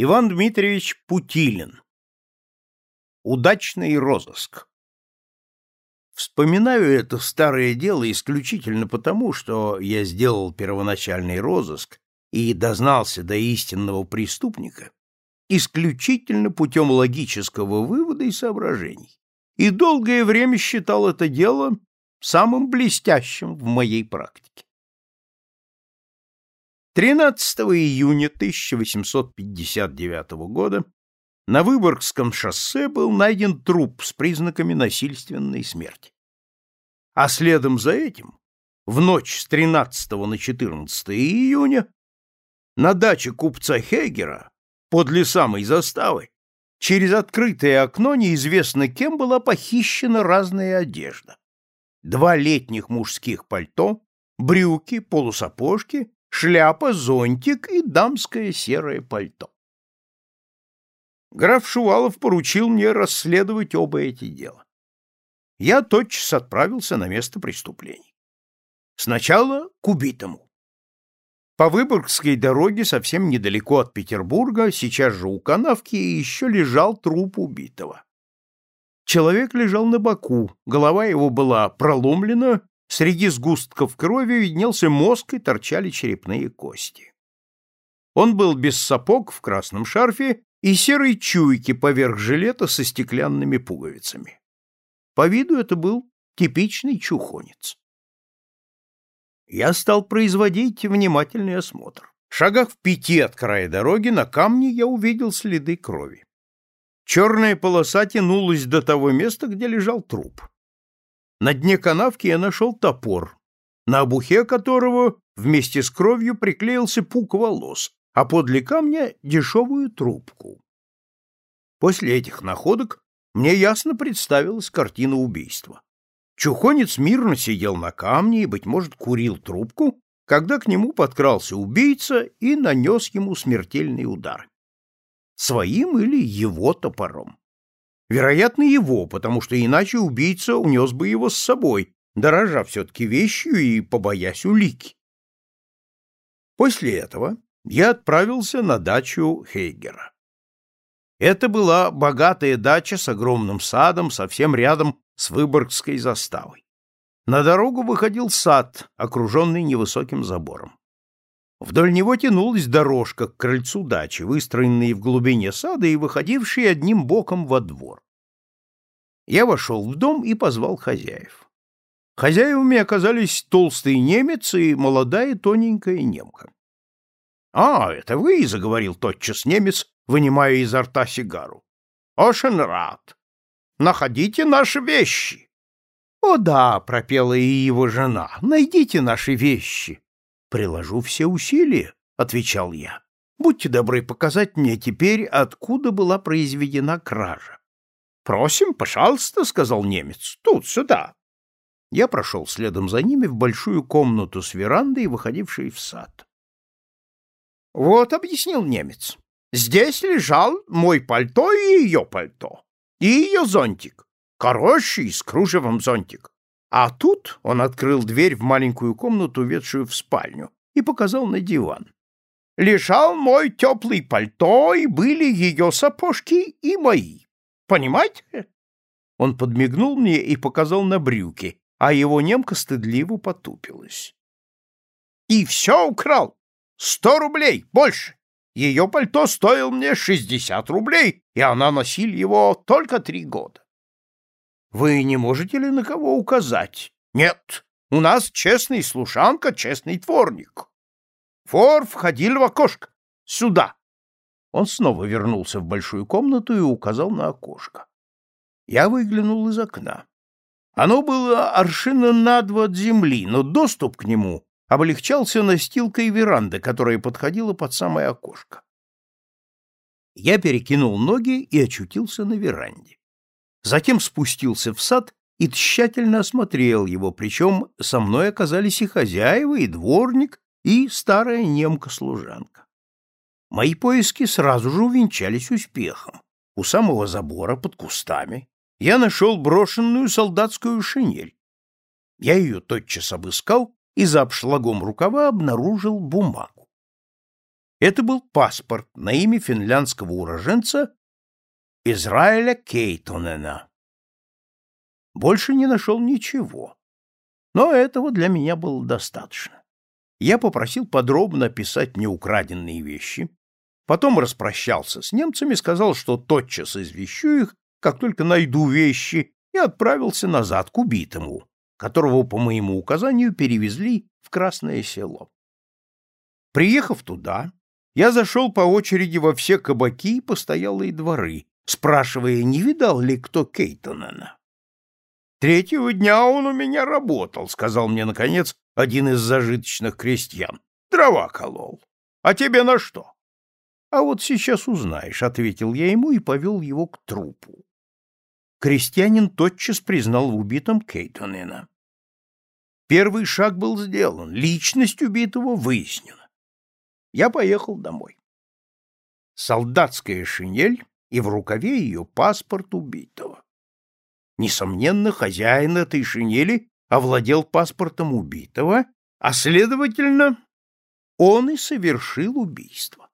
Иван Дмитриевич Путилин. Удачный розыск. Вспоминаю это старое дело исключительно потому, что я сделал первоначальный розыск и дознался до истинного преступника исключительно путем логического вывода и соображений, и долгое время считал это дело самым блестящим в моей практике. 13 июня 1859 года на Выборгском шоссе был найден труп с признаками насильственной смерти. А следом за этим, в ночь с 13 на 14 июня, на даче купца Хегера, подле самой заставы, через открытое окно неизвестно кем была похищена разная одежда. Два летних мужских пальто, брюки, полусапожки шляпа, зонтик и дамское серое пальто. Граф Шувалов поручил мне расследовать оба эти дела. Я тотчас отправился на место преступлений. Сначала к убитому. По Выборгской дороге, совсем недалеко от Петербурга, сейчас же у канавки, еще лежал труп убитого. Человек лежал на боку, голова его была проломлена, Среди сгустков крови виднелся мозг и торчали черепные кости. Он был без сапог в красном шарфе и серой чуйки поверх жилета со стеклянными пуговицами. По виду это был типичный чухонец. Я стал производить внимательный осмотр. В шагах в пяти от края дороги на камне я увидел следы крови. Черная полоса тянулась до того места, где лежал труп. На дне канавки я нашел топор, на обухе которого вместе с кровью приклеился пук волос, а подле камня дешевую трубку. После этих находок мне ясно представилась картина убийства. Чухонец мирно сидел на камне и, быть может, курил трубку, когда к нему подкрался убийца и нанес ему смертельный удар. Своим или его топором. Вероятно, его, потому что иначе убийца унес бы его с собой, дорожа все-таки вещью и побоясь улики. После этого я отправился на дачу Хейгера. Это была богатая дача с огромным садом, совсем рядом с Выборгской заставой. На дорогу выходил сад, окруженный невысоким забором. Вдоль него тянулась дорожка к крыльцу дачи, выстроенная в глубине сада и выходившая одним боком во двор. Я вошел в дом и позвал хозяев. Хозяевами оказались толстый немец и молодая тоненькая немка. — А, это вы, — заговорил тотчас немец, вынимая изо рта сигару. — Очень рад. Находите наши вещи. — О да, — пропела и его жена, — найдите наши вещи. — Приложу все усилия, — отвечал я. — Будьте добры показать мне теперь, откуда была произведена кража. — Просим, пожалуйста, — сказал немец, — тут, сюда. Я прошел следом за ними в большую комнату с верандой, выходившей в сад. — Вот, — объяснил немец, — здесь лежал мой пальто и ее пальто, и ее зонтик, хороший, с кружевом зонтик. А тут он открыл дверь в маленькую комнату, ведшую в спальню, и показал на диван. Лежал мой теплый пальто, и были ее сапожки и мои. Понимаете? Он подмигнул мне и показал на брюки, а его немка стыдливо потупилась. И все украл. Сто рублей, больше. Ее пальто стоило мне шестьдесят рублей, и она носила его только три года. Вы не можете ли на кого указать? Нет, у нас честный слушанка, честный творник. Фор входил в окошко. Сюда. Он снова вернулся в большую комнату и указал на окошко. Я выглянул из окна. Оно было аршина на два от земли, но доступ к нему облегчался настилкой веранды, которая подходила под самое окошко. Я перекинул ноги и очутился на веранде затем спустился в сад и тщательно осмотрел его, причем со мной оказались и хозяева, и дворник, и старая немка-служанка. Мои поиски сразу же увенчались успехом. У самого забора, под кустами, я нашел брошенную солдатскую шинель. Я ее тотчас обыскал и за обшлагом рукава обнаружил бумагу. Это был паспорт на имя финляндского уроженца Израиля Кейтонена. Больше не нашел ничего. Но этого для меня было достаточно. Я попросил подробно описать мне украденные вещи, потом распрощался с немцами, сказал, что тотчас извещу их, как только найду вещи, и отправился назад к убитому, которого по моему указанию перевезли в Красное село. Приехав туда, я зашел по очереди во все кабаки и постоялые дворы, спрашивая, не видал ли кто Кейтонена. Третьего дня он у меня работал, сказал мне наконец один из зажиточных крестьян. Дрова колол. А тебе на что? А вот сейчас узнаешь, ответил я ему и повел его к трупу. Крестьянин тотчас признал в убитом Кейтонена. Первый шаг был сделан, личность убитого выяснена. Я поехал домой. Солдатская шинель и в рукаве ее паспорт убитого. Несомненно, хозяин этой шинели овладел паспортом убитого, а, следовательно, он и совершил убийство.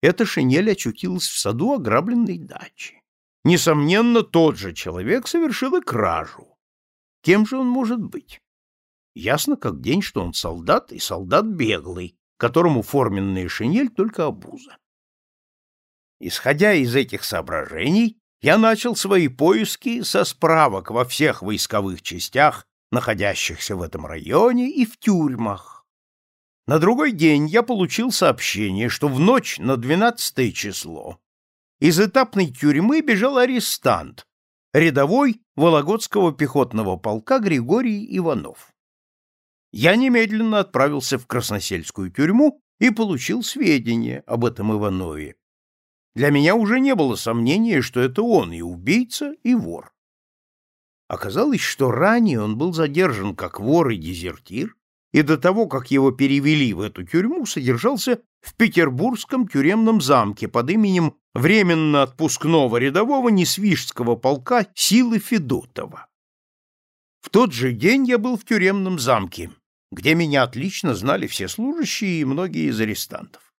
Эта шинель очутилась в саду ограбленной дачи. Несомненно, тот же человек совершил и кражу. Кем же он может быть? Ясно как день, что он солдат и солдат беглый, которому форменная шинель только обуза. Исходя из этих соображений, я начал свои поиски со справок во всех войсковых частях, находящихся в этом районе, и в тюрьмах. На другой день я получил сообщение, что в ночь на 12 число из этапной тюрьмы бежал арестант, рядовой Вологодского пехотного полка Григорий Иванов. Я немедленно отправился в Красносельскую тюрьму и получил сведения об этом Иванове, для меня уже не было сомнения, что это он и убийца, и вор. Оказалось, что ранее он был задержан как вор и дезертир, и до того, как его перевели в эту тюрьму, содержался в петербургском тюремном замке под именем временно отпускного рядового Несвижского полка Силы Федотова. В тот же день я был в тюремном замке, где меня отлично знали все служащие и многие из арестантов.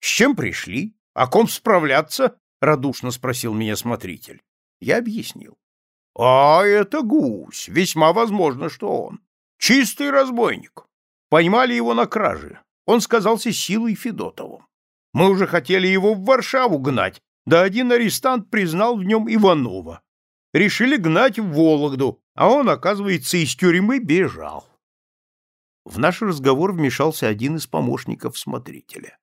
С чем пришли? О ком справляться? радушно спросил меня смотритель. Я объяснил. А это гусь, весьма возможно, что он. Чистый разбойник. Поймали его на краже. Он сказался силой Федотовым. Мы уже хотели его в Варшаву гнать, да один арестант признал в нем Иванова. Решили гнать в Вологду, а он, оказывается, из тюрьмы бежал. В наш разговор вмешался один из помощников смотрителя.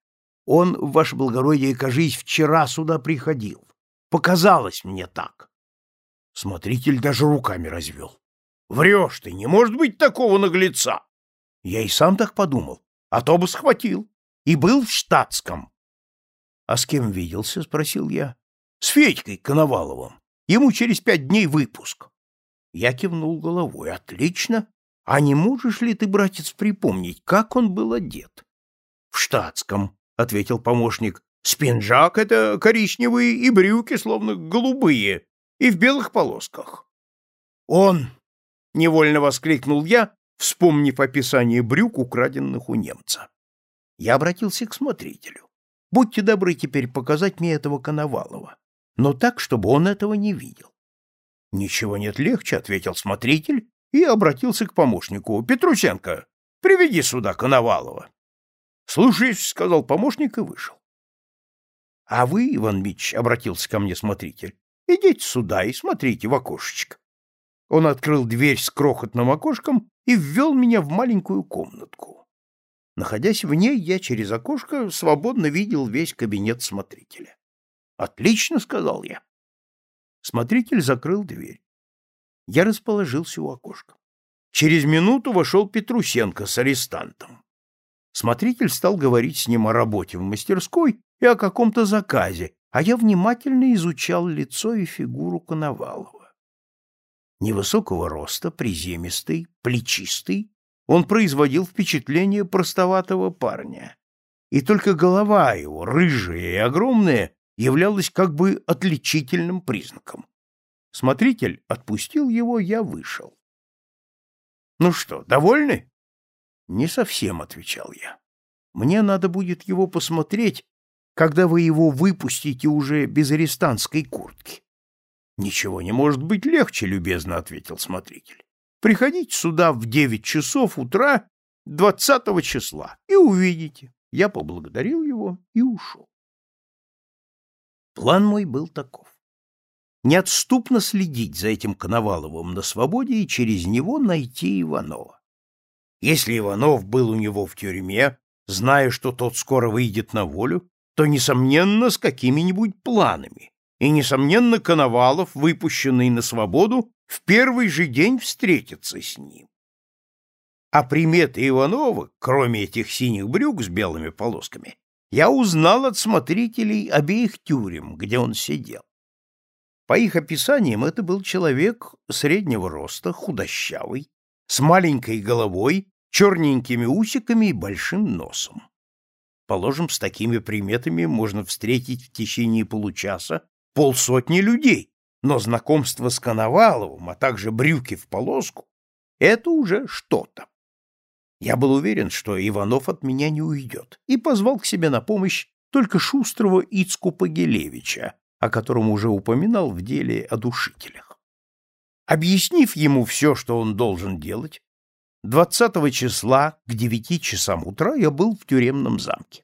Он, ваше благородие, кажись, вчера сюда приходил. Показалось мне так. Смотритель даже руками развел. Врешь ты, не может быть такого наглеца. Я и сам так подумал, а то бы схватил. И был в штатском. — А с кем виделся? — спросил я. — С Федькой Коноваловым. Ему через пять дней выпуск. Я кивнул головой. — Отлично. А не можешь ли ты, братец, припомнить, как он был одет? — В штатском, — ответил помощник. — Спинжак — это коричневые и брюки, словно голубые, и в белых полосках. — Он! — невольно воскликнул я, вспомнив описание брюк, украденных у немца. Я обратился к смотрителю. Будьте добры теперь показать мне этого Коновалова, но так, чтобы он этого не видел. — Ничего нет легче, — ответил смотритель и обратился к помощнику. — Петрусенко, приведи сюда Коновалова. — Слушаюсь, — сказал помощник и вышел. — А вы, Иван Мич, — обратился ко мне смотритель, — идите сюда и смотрите в окошечко. Он открыл дверь с крохотным окошком и ввел меня в маленькую комнатку. Находясь в ней, я через окошко свободно видел весь кабинет смотрителя. «Отлично», — сказал я. Смотритель закрыл дверь. Я расположился у окошка. Через минуту вошел Петрусенко с арестантом. Смотритель стал говорить с ним о работе в мастерской и о каком-то заказе, а я внимательно изучал лицо и фигуру Коновалова. Невысокого роста, приземистый, плечистый, он производил впечатление простоватого парня. И только голова его, рыжая и огромная, являлась как бы отличительным признаком. Смотритель отпустил его, я вышел. — Ну что, довольны? Не совсем, отвечал я. Мне надо будет его посмотреть, когда вы его выпустите уже без арестантской куртки. — Ничего не может быть легче, — любезно ответил смотритель. — Приходите сюда в девять часов утра двадцатого числа и увидите. Я поблагодарил его и ушел. План мой был таков. Неотступно следить за этим Коноваловым на свободе и через него найти Иванова. Если Иванов был у него в тюрьме, зная, что тот скоро выйдет на волю, то, несомненно, с какими-нибудь планами, и, несомненно, Коновалов, выпущенный на свободу, в первый же день встретится с ним. А приметы Иванова, кроме этих синих брюк с белыми полосками, я узнал от смотрителей обеих тюрем, где он сидел. По их описаниям, это был человек среднего роста, худощавый, с маленькой головой, черненькими усиками и большим носом. Положим, с такими приметами можно встретить в течение получаса полсотни людей, но знакомство с Коноваловым, а также брюки в полоску — это уже что-то. Я был уверен, что Иванов от меня не уйдет, и позвал к себе на помощь только шустрого Ицку Погелевича, о котором уже упоминал в деле о душителях. Объяснив ему все, что он должен делать, 20 числа к 9 часам утра я был в тюремном замке.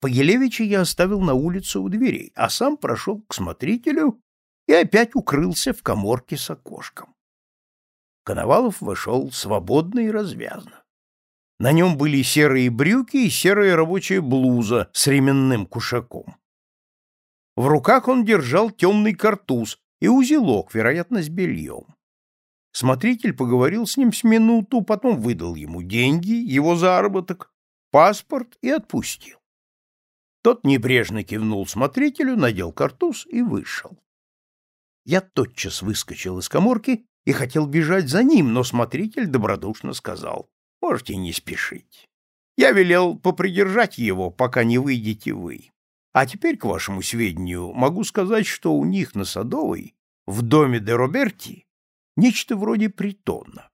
Погелевича я оставил на улице у дверей, а сам прошел к смотрителю и опять укрылся в коморке с окошком. Коновалов вошел свободно и развязно. На нем были серые брюки и серая рабочая блуза с ременным кушаком. В руках он держал темный картуз и узелок, вероятно, с бельем. Смотритель поговорил с ним с минуту, потом выдал ему деньги, его заработок, паспорт и отпустил. Тот небрежно кивнул смотрителю, надел картуз и вышел. Я тотчас выскочил из коморки и хотел бежать за ним, но смотритель добродушно сказал, «Можете не спешить. Я велел попридержать его, пока не выйдете вы. А теперь, к вашему сведению, могу сказать, что у них на Садовой, в доме де Роберти, нечто вроде притона.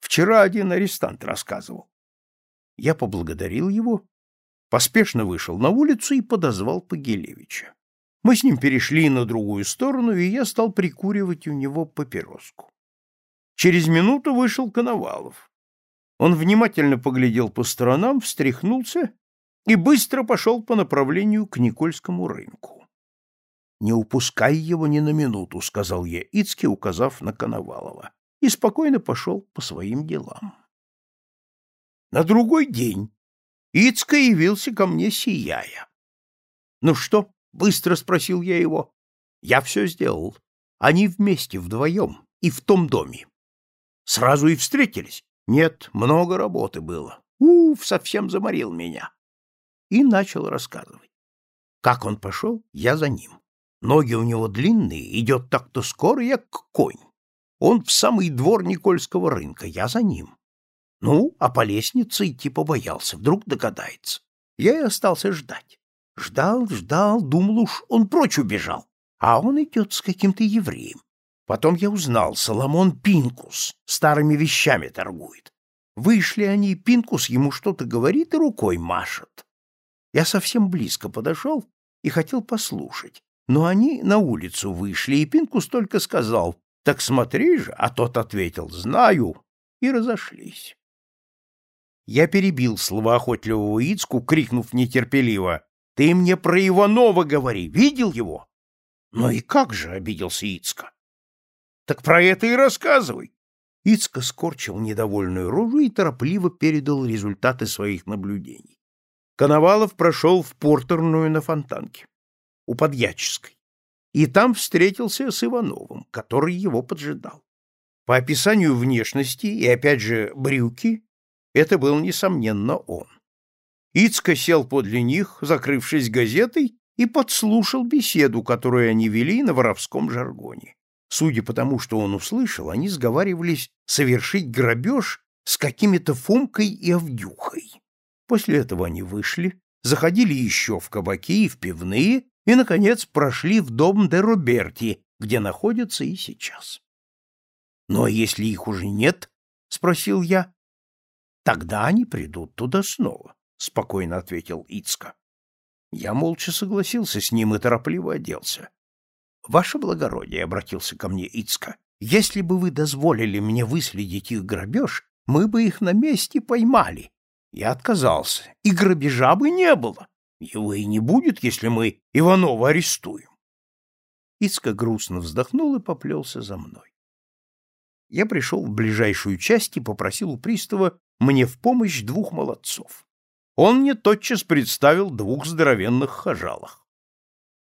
Вчера один арестант рассказывал. Я поблагодарил его поспешно вышел на улицу и подозвал Погилевича. Мы с ним перешли на другую сторону, и я стал прикуривать у него папироску. Через минуту вышел Коновалов. Он внимательно поглядел по сторонам, встряхнулся и быстро пошел по направлению к Никольскому рынку. — Не упускай его ни на минуту, — сказал я Ицке, указав на Коновалова, и спокойно пошел по своим делам. На другой день Ицка явился ко мне, сияя. — Ну что? — быстро спросил я его. — Я все сделал. Они вместе, вдвоем, и в том доме. — Сразу и встретились? — Нет, много работы было. Уф, совсем заморил меня. И начал рассказывать. Как он пошел, я за ним. Ноги у него длинные, идет так-то скоро, як конь. Он в самый двор Никольского рынка, я за ним. Ну, а по лестнице идти побоялся, вдруг догадается. Я и остался ждать. Ждал, ждал, думал уж, он прочь убежал. А он идет с каким-то евреем. Потом я узнал, Соломон Пинкус старыми вещами торгует. Вышли они, Пинкус ему что-то говорит и рукой машет. Я совсем близко подошел и хотел послушать, но они на улицу вышли, и Пинкус только сказал, «Так смотри же», а тот ответил, «Знаю», и разошлись. Я перебил словоохотливого Ицку, крикнув нетерпеливо. — Ты мне про Иванова говори. Видел его? — Ну и как же, — обиделся Ицка. — Так про это и рассказывай. Ицка скорчил недовольную рожу и торопливо передал результаты своих наблюдений. Коновалов прошел в портерную на Фонтанке, у Подьяческой, и там встретился с Ивановым, который его поджидал. По описанию внешности и, опять же, брюки, это был, несомненно, он. Ицка сел подле них, закрывшись газетой, и подслушал беседу, которую они вели на воровском жаргоне. Судя по тому, что он услышал, они сговаривались совершить грабеж с какими-то Фомкой и Авдюхой. После этого они вышли, заходили еще в кабаки и в пивные и, наконец, прошли в дом де Роберти, где находятся и сейчас. — Ну а если их уже нет? — спросил я. Тогда они придут туда снова. — спокойно ответил Ицка. Я молча согласился с ним и торопливо оделся. — Ваше благородие, — обратился ко мне Ицка, — если бы вы дозволили мне выследить их грабеж, мы бы их на месте поймали. Я отказался, и грабежа бы не было. Его и не будет, если мы Иванова арестуем. Ицка грустно вздохнул и поплелся за мной. Я пришел в ближайшую часть и попросил у пристава мне в помощь двух молодцов. Он мне тотчас представил двух здоровенных хожалах.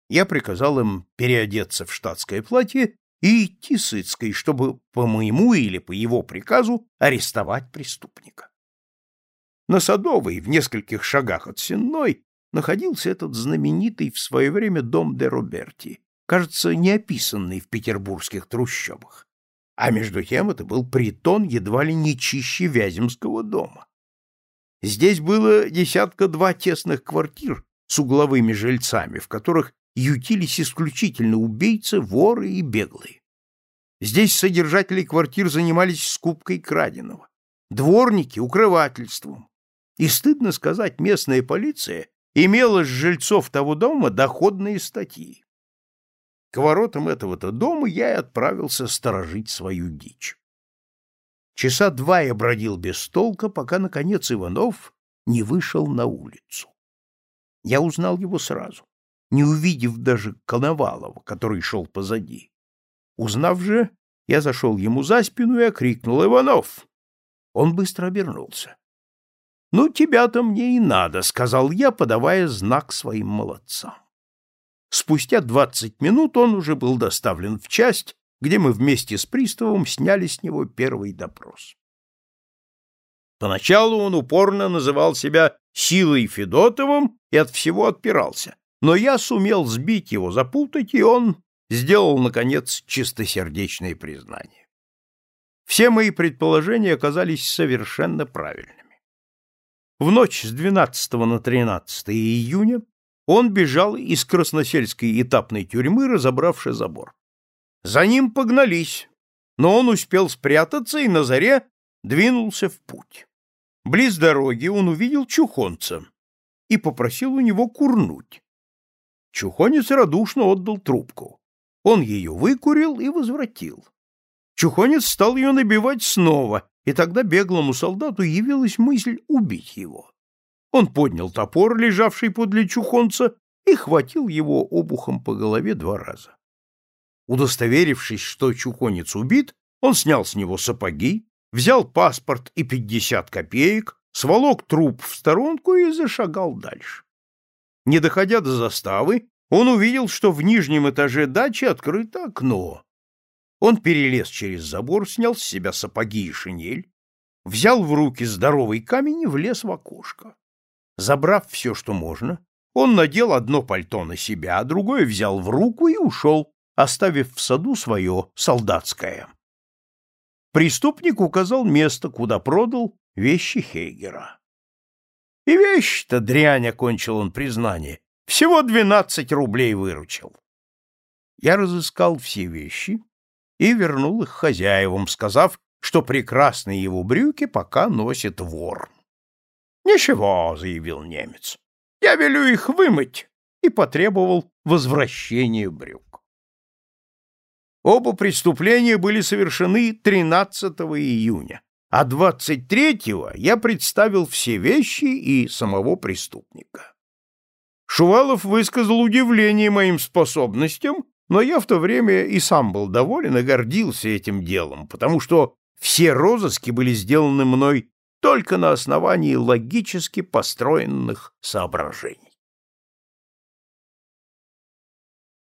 Я приказал им переодеться в штатское платье и идти с Ицкой, чтобы по моему или по его приказу арестовать преступника. На Садовой, в нескольких шагах от Сенной, находился этот знаменитый в свое время дом де Роберти, кажется, не описанный в петербургских трущобах. А между тем это был притон едва ли не чище Вяземского дома. Здесь было десятка-два тесных квартир с угловыми жильцами, в которых ютились исключительно убийцы, воры и беглые. Здесь содержатели квартир занимались скупкой краденого, дворники — укрывательством. И, стыдно сказать, местная полиция имела с жильцов того дома доходные статьи. К воротам этого-то дома я и отправился сторожить свою дичь. Часа два я бродил без толка, пока, наконец, Иванов не вышел на улицу. Я узнал его сразу, не увидев даже Коновалова, который шел позади. Узнав же, я зашел ему за спину и окрикнул «Иванов!». Он быстро обернулся. «Ну, тебя-то мне и надо», — сказал я, подавая знак своим молодцам. Спустя двадцать минут он уже был доставлен в часть, где мы вместе с приставом сняли с него первый допрос. Поначалу он упорно называл себя Силой Федотовым и от всего отпирался, но я сумел сбить его, запутать, и он сделал, наконец, чистосердечное признание. Все мои предположения оказались совершенно правильными. В ночь с 12 на 13 июня он бежал из красносельской этапной тюрьмы, разобравший забор. За ним погнались, но он успел спрятаться и на заре двинулся в путь. Близ дороги он увидел чухонца и попросил у него курнуть. Чухонец радушно отдал трубку. Он ее выкурил и возвратил. Чухонец стал ее набивать снова, и тогда беглому солдату явилась мысль убить его. Он поднял топор, лежавший подле чухонца, и хватил его обухом по голове два раза. Удостоверившись, что чухонец убит, он снял с него сапоги, взял паспорт и пятьдесят копеек, сволок труп в сторонку и зашагал дальше. Не доходя до заставы, он увидел, что в нижнем этаже дачи открыто окно. Он перелез через забор, снял с себя сапоги и шинель, взял в руки здоровый камень и влез в окошко. Забрав все, что можно, он надел одно пальто на себя, а другое взял в руку и ушел, оставив в саду свое солдатское. Преступник указал место, куда продал вещи Хейгера. И вещь-то дрянь, окончил он признание, всего двенадцать рублей выручил. Я разыскал все вещи и вернул их хозяевам, сказав, что прекрасные его брюки пока носит вор. «Ничего», — заявил немец, — «я велю их вымыть» и потребовал возвращения брюк. Оба преступления были совершены 13 июня, а 23-го я представил все вещи и самого преступника. Шувалов высказал удивление моим способностям, но я в то время и сам был доволен и гордился этим делом, потому что все розыски были сделаны мной только на основании логически построенных соображений.